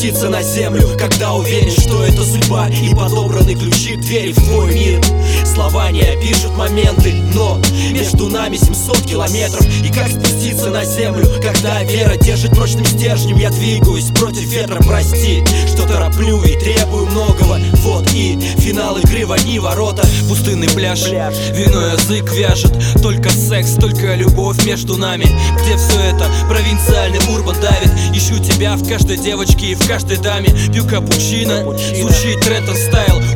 спуститься на землю, когда уверен, что это судьба И подобраны ключи к двери в твой мир. Слова не опишут моменты, но между нами 700 километров. И как спуститься на землю, когда вера держит прочным стержнем? Я двигаюсь против ветра, прости, что тороплю и требую многого. Вот и финал игры в одни ворота. Пустынный пляж, вино язык вяжет Только секс, только любовь между нами. Где все это, провинциальный урбан Ищу тебя в каждой девочке и в каждой даме. Пью капучино, звучит ретро стайл Уют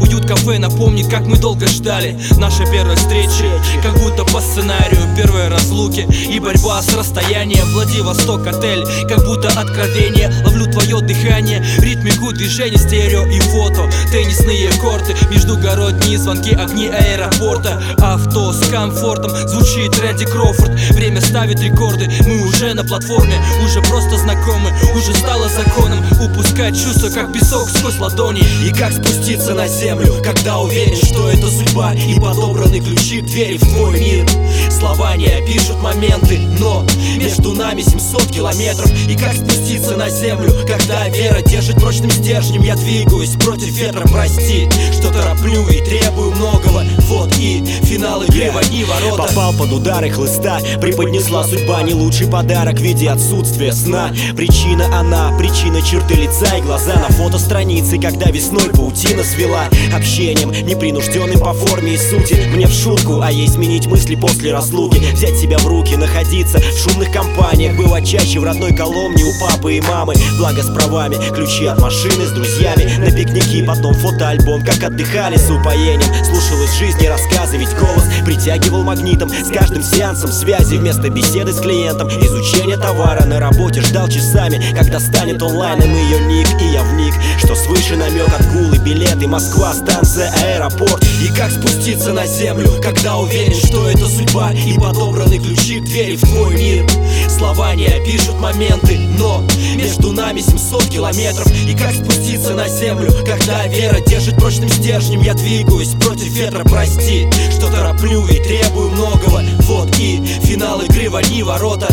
кафе напомнит, как мы долго ждали Нашей первой встречи, как будто по сценарию Первой разлуки. И борьба с расстоянием Владивосток отель, как будто откровение Ловлю твое дыхание, ритмику движения Стерео и фото, теннисные корты Междугородние звонки, огни аэропорта. Авто с комфортом, звучит Рэнди Кроуфорд. Время ставит рекорды, мы уже на платформе. Уже просто знакомы, уже стало законом. Упускать чувства, как песок сквозь ладони. И как спуститься на землю, когда уверен, что это судьба И подобраны ключи к двери в твой мир. Слова не опишут моменты, но между нами 700 километров. И как спуститься на землю, когда вера держит прочным стержнем? Я двигаюсь против ветра, прости, тороплю и требую многого. Вот и финал игры в одни ворота. Попал под удары хлыста Преподнесла судьба не лучший подарок в виде отсутствия сна. Причина она, причина черты лица и глаза. На фотостранице, когда весной паутина свела. Общением, непринужденным по форме и сути. Мне в шутку, а ей сменить мысли после разлуки. Взять себя в руки, находиться в шумных компаниях. Бывать чаще в родной Коломне у папы и мамы. Благо с правами, ключи от машины с друзьями Пикники, потом фотоальбом Как отдыхали с упоением. Слушал из жизни рассказы, ведь голос притягивал магнитом. С каждым сеансом связи вместо беседы с клиентом. Изучение товара на работе ждал часами. Когда станет онлайном ее ник и я вник Что свыше намек отгулы, билеты Москва, станция, аэропорт. И как спуститься на землю, когда уверен, что это судьба? И подобраны ключи к двери в твой мир Слова не опишут моменты, но между нами 700 километров. И как спуститься на землю, когда вера держит прочным стержнем? Я двигаюсь против ветра, прости, что тороплю и требую многого. Вот и финал игры в одни ворота